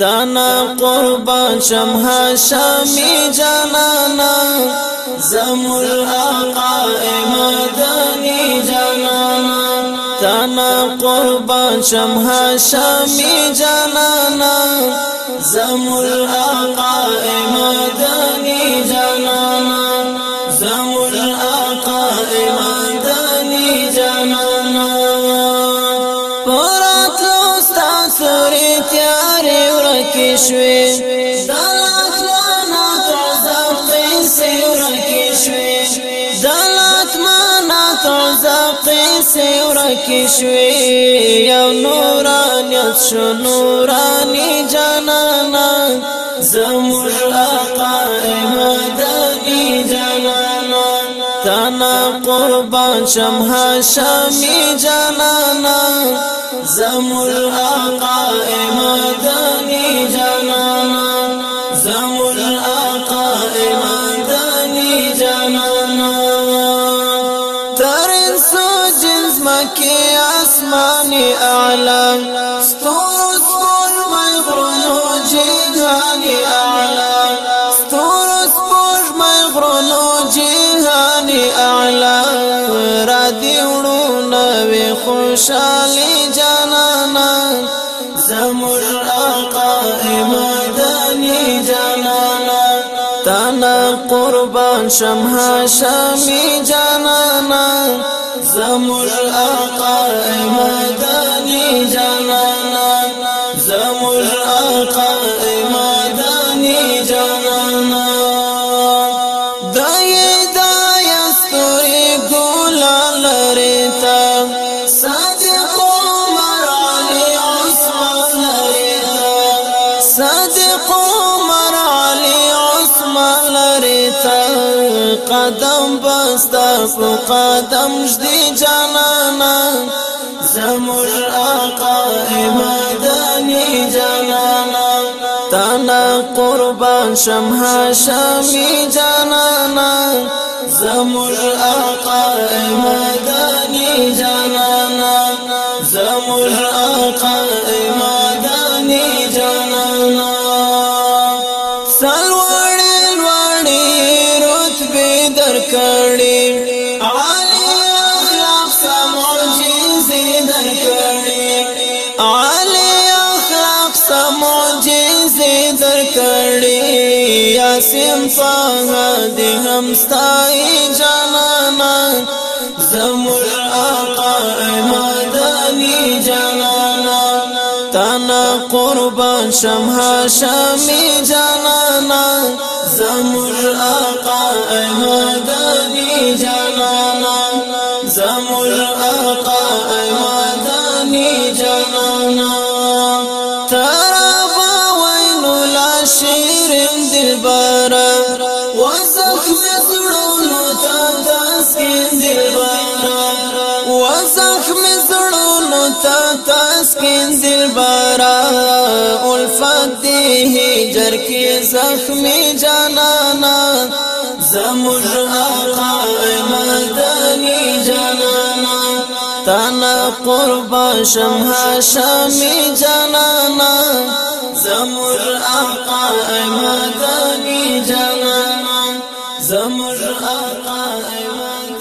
تانا قربان شم ها شامی جانانا زمر آقا امدانی جانانا تانا قربان شم ها شامی جانانا زمر آقا امدانی جانانا زمر آقا امدانی شوي دا اتمانات عذاب قیسی ورکی شوي دا اتمانات عذاب قیسی ورکی شوي یو نورانیت شو نورانی جانانا زمور اقائم دادی جانانا تانا قربان شم هاشمی جانانا زمور اقائم دادی کې اسمان اعلی ستور سپون مې غرونو جهان اعلی ستور سپون مې غرونو جهان اعلی را دی وړو نو خوشالي جانانا زمر آقا امداني جانانا تانا قربان شمها شامی جانانا زمر الأقائم داني جنانا زمر الأقائم داني جنانا دای دای استوری ګولا لریتا صادق عمر علي عثمان ريتا صادق عمر علي والری قدم بستا په قدم جدي جانانا زمر آقا امداني جانانا تانا قربان شمها شامي جانانا زمر آقا امداني جانانا زمر آقا کړي عالی اخلاق سمعجزې در کړي عالی اخلاق سمعجزې در کړي یاسم فغد هم ستای جانانا زمر آقا مدنی جانانا تانا قربان شمها شمی جانانا زمر آقا ایمادانی جانانا زمر آقا ایمادانی جانانا ترابا وینو لا شیرین دل بارا و زخم زڑونو تا تاسکین دل بارا و زخم زڑونو تا تاسکین دل بارا الفا زخمی جانانا زمج آقا مدنی جانانا تانا قربا شمها شامی جانانا زمج آقا مدنی جانانا زمج آقا مدنی